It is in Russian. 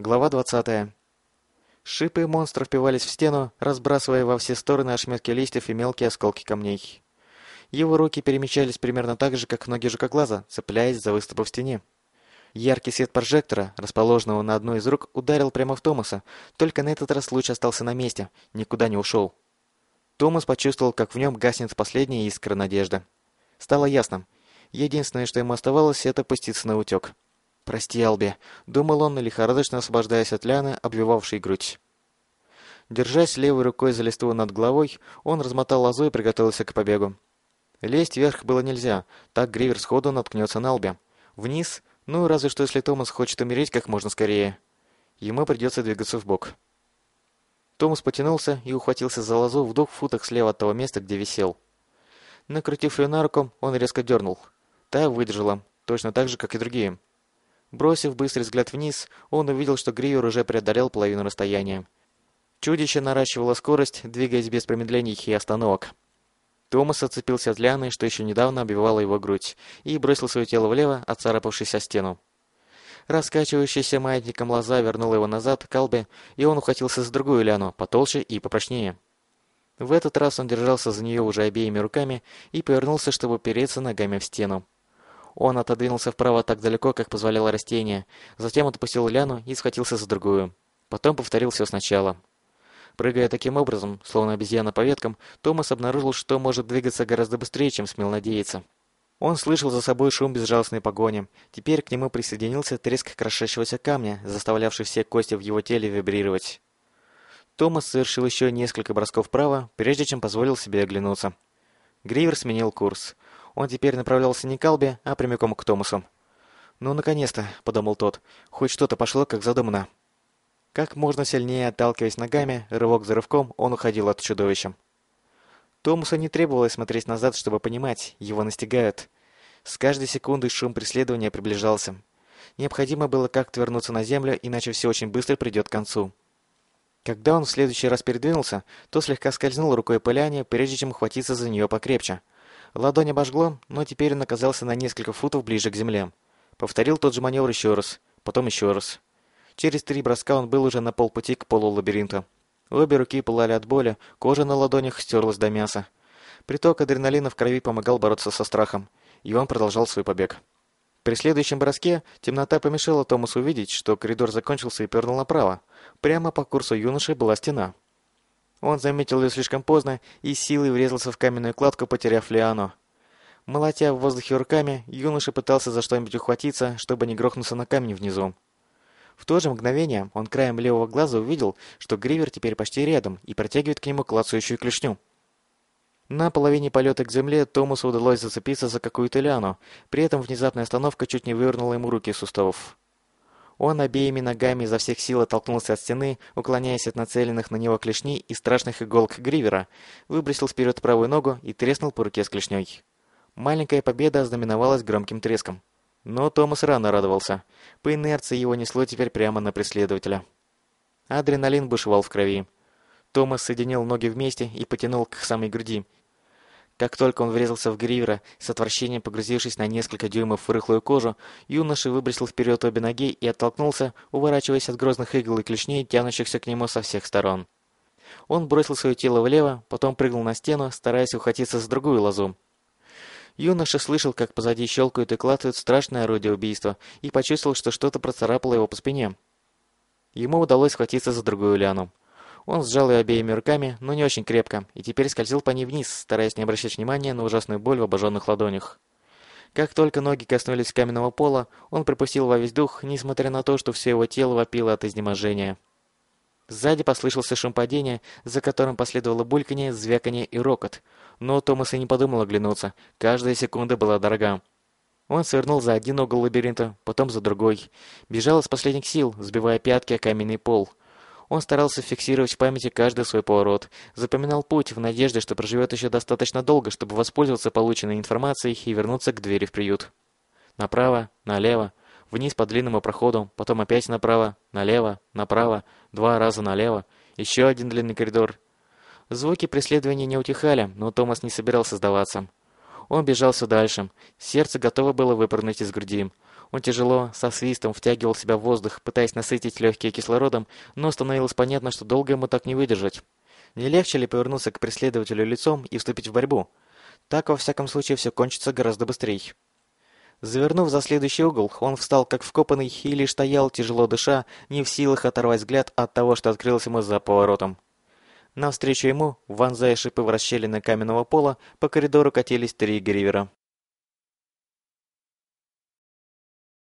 Глава 20. Шипы монстра впивались в стену, разбрасывая во все стороны ошметки листьев и мелкие осколки камней. Его руки перемещались примерно так же, как ноги жукоглаза, цепляясь за выступы в стене. Яркий свет прожектора, расположенного на одной из рук, ударил прямо в Томаса, только на этот раз луч остался на месте, никуда не ушел. Томас почувствовал, как в нем гаснет последняя искра надежды. Стало ясно. Единственное, что ему оставалось, это пуститься на утек. «Прости, Алби», — думал он, лихорадочно освобождаясь от ляны, обвивавшей грудь. Держась левой рукой за листву над головой, он размотал лозу и приготовился к побегу. Лезть вверх было нельзя, так Гривер сходу наткнется на Алби. Вниз, ну разве что если Томас хочет умереть как можно скорее. Ему придется двигаться в бок. Томас потянулся и ухватился за лозу в двух футах слева от того места, где висел. Накрутив ее на руку, он резко дернул. Та выдержала, точно так же, как и другие. Бросив быстрый взгляд вниз, он увидел, что Гривер уже преодолел половину расстояния. Чудище наращивало скорость, двигаясь без промедлений и остановок. Томас отцепился от лианы, что еще недавно обвивала его грудь, и бросил свое тело влево, отцарапавшись о стену. Раскачивающаяся маятником лоза вернула его назад к Албе, и он ухватился за другую лиану, потолще и попрочнее. В этот раз он держался за нее уже обеими руками и повернулся, чтобы переться ногами в стену. Он отодвинулся вправо так далеко, как позволяло растение, затем отпустил ляну и схватился за другую. Потом повторил все сначала. Прыгая таким образом, словно обезьяна по веткам, Томас обнаружил, что может двигаться гораздо быстрее, чем смел надеяться. Он слышал за собой шум безжалостной погони. Теперь к нему присоединился треск крошащегося камня, заставлявший все кости в его теле вибрировать. Томас совершил еще несколько бросков вправо, прежде чем позволил себе оглянуться. Гривер сменил курс. Он теперь направлялся не к Албе, а прямиком к Томасу. «Ну, наконец-то», — подумал тот, — «хоть что-то пошло, как задумано». Как можно сильнее отталкиваясь ногами, рывок за рывком, он уходил от чудовища. Томасу не требовалось смотреть назад, чтобы понимать, его настигают. С каждой секундой шум преследования приближался. Необходимо было как-то вернуться на землю, иначе все очень быстро придет к концу. Когда он в следующий раз передвинулся, то слегка скользнул рукой по ляне, прежде чем хватиться за нее покрепче — Ладонь обожгло, но теперь он оказался на несколько футов ближе к земле. Повторил тот же маневр еще раз, потом еще раз. Через три броска он был уже на полпути к полу лабиринта. Обе руки пылали от боли, кожа на ладонях стерлась до мяса. Приток адреналина в крови помогал бороться со страхом, и он продолжал свой побег. При следующем броске темнота помешала Томасу увидеть, что коридор закончился и повернул направо. Прямо по курсу юноши была стена. Он заметил ее слишком поздно и силой врезался в каменную кладку, потеряв Лиану. Молотя в воздухе руками, юноша пытался за что-нибудь ухватиться, чтобы не грохнуться на камень внизу. В то же мгновение он краем левого глаза увидел, что Гривер теперь почти рядом и протягивает к нему клацающую клешню. На половине полета к земле Томасу удалось зацепиться за какую-то лиану, при этом внезапная остановка чуть не вывернула ему руки из суставов. Он обеими ногами изо всех сил оттолкнулся от стены, уклоняясь от нацеленных на него клешней и страшных иголок гривера, выбросил вперед правую ногу и треснул по руке с клешней. Маленькая победа ознаменовалась громким треском. Но Томас рано радовался. По инерции его несло теперь прямо на преследователя. Адреналин бушевал в крови. Томас соединил ноги вместе и потянул к самой груди, как только он врезался в Гривера, с отвращением погрузившись на несколько дюймов в рыхлую кожу, юноша выбросил вперед обе ноги и оттолкнулся, уворачиваясь от грозных игл и клешней, тянущихся к нему со всех сторон. Он бросил свое тело влево, потом прыгнул на стену, стараясь ухватиться за другую лозу. Юноша слышал, как позади щелкают и клацают страшное орудие убийства, и почувствовал, что что-то процарапало его по спине. Ему удалось схватиться за другую ляну. Он сжал ее обеими руками, но не очень крепко, и теперь скользил по ней вниз, стараясь не обращать внимания на ужасную боль в обожженных ладонях. Как только ноги коснулись каменного пола, он припустил во весь дух, несмотря на то, что все его тело вопило от изнеможения. Сзади послышался шум падения, за которым последовало бульканье, звяканье и рокот. Но Томас и не подумал оглянуться. Каждая секунда была дорога. Он свернул за один угол лабиринта, потом за другой. Бежал из последних сил, сбивая пятки о каменный пол. Он старался фиксировать в памяти каждый свой поворот, запоминал путь в надежде, что проживет еще достаточно долго, чтобы воспользоваться полученной информацией и вернуться к двери в приют. Направо, налево, вниз по длинному проходу, потом опять направо, налево, направо, два раза налево, еще один длинный коридор. Звуки преследования не утихали, но Томас не собирался сдаваться. Он бежал все дальше. Сердце готово было выпрыгнуть из груди. Он тяжело, со свистом втягивал в себя воздух, пытаясь насытить легкие кислородом, но становилось понятно, что долго ему так не выдержать. Не легче ли повернуться к преследователю лицом и вступить в борьбу? Так, во всяком случае, все кончится гораздо быстрее. Завернув за следующий угол, он встал как вкопанный и лишь стоял, тяжело дыша, не в силах оторвать взгляд от того, что открылось ему за поворотом. Навстречу ему, вонзая шипы в расщелины каменного пола, по коридору катились три гривера.